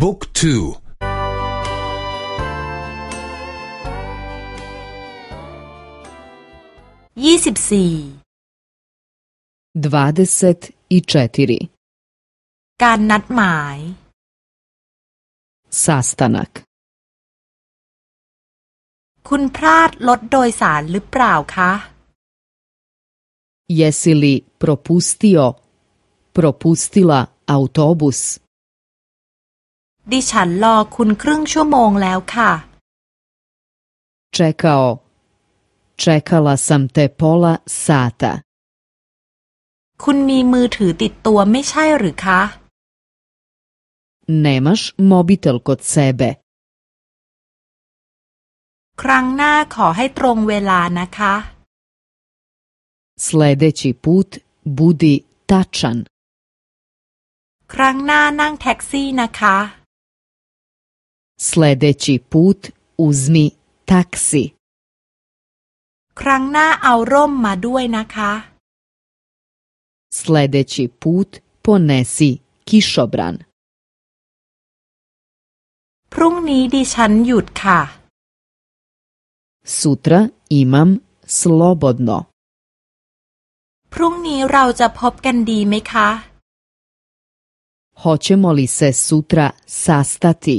บุ๊กทูยี่สิบสี่ดวาเดเซตอีเจติรีการนัดหมาย sastanak คุณพลาดรถโดยสารหรือเปล่าคะ Jesi li propustio, propustila autobus? ดิฉันรอคุณครึ่งชั่วโมงแล้วค่ะ Čekao, čekala sam te pola sata. คุณมีมือถือติดตัวไม่ใช่หรือคะ Nemaš mobitel kod sebe. ครั้งหน้าขอให้ตรงเวลานะคะ Sljedeći put budi tačan. ครั้งหน้านั่งแท็กซี่นะคะ Sljedeći put uzmi taksi. ครั้งหน้าเอาร่มมาด้วยนะคะ Sljedeći put ponesi kišobran. พรุ่งนี้ดิฉันหยุดค่ะ Sutra imam slobodno. พรุ่งนี้เราจะพบกันดีไหมคะ Hoćemo li se sutra sastati?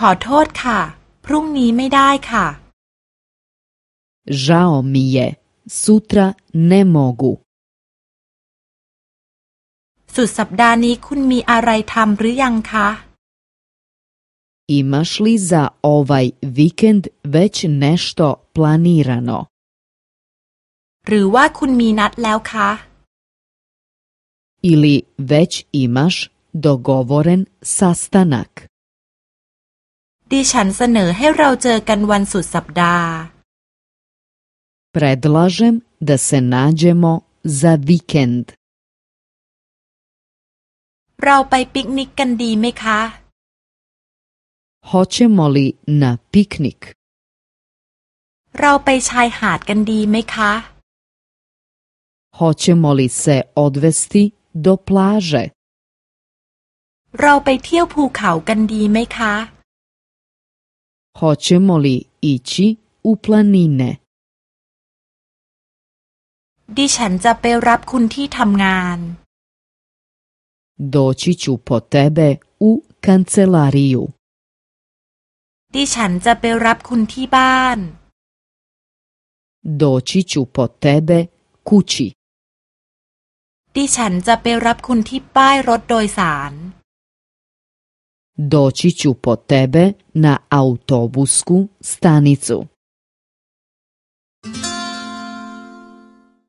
ขอโทษค่ะ พรุ่งนี้ไม่ได้ค่ะ Žao mi je, sutra ne mogu. สุดสัปดาห์นี้คุณมีอะไรทำหรือยังคะ Imaš li za ovaj vikend već nešto planirano? หรือว่าคุณมีนัดแล้วคะ Ili već imaš dogovoren sastanak? ดิฉันเสนอให้เราเจอกันวันสุดสัปดาห์ Predlažem da se nađemo za vikend. เราไปปิกนิกกันดีไหมคะ Hoćemo li na piknik? เราไปชายหาดกันดีไหมคะ Hoćemo li se odvesti do plaže? เราไปเที่ยวภูเขากันดีไหมคะ Hoćemo li ići u planine? ดิฉันจะไปรับคุณที่ทำงาน Doći ću po tebe u kancelariju. ดิฉันจะไปรับคุณที่บ้าน Doći ću po tebe kući. ดิฉันจะไปรับคุณที่ป้ายรถโดยสาร Doći ću po tebe na autobusku stanicu.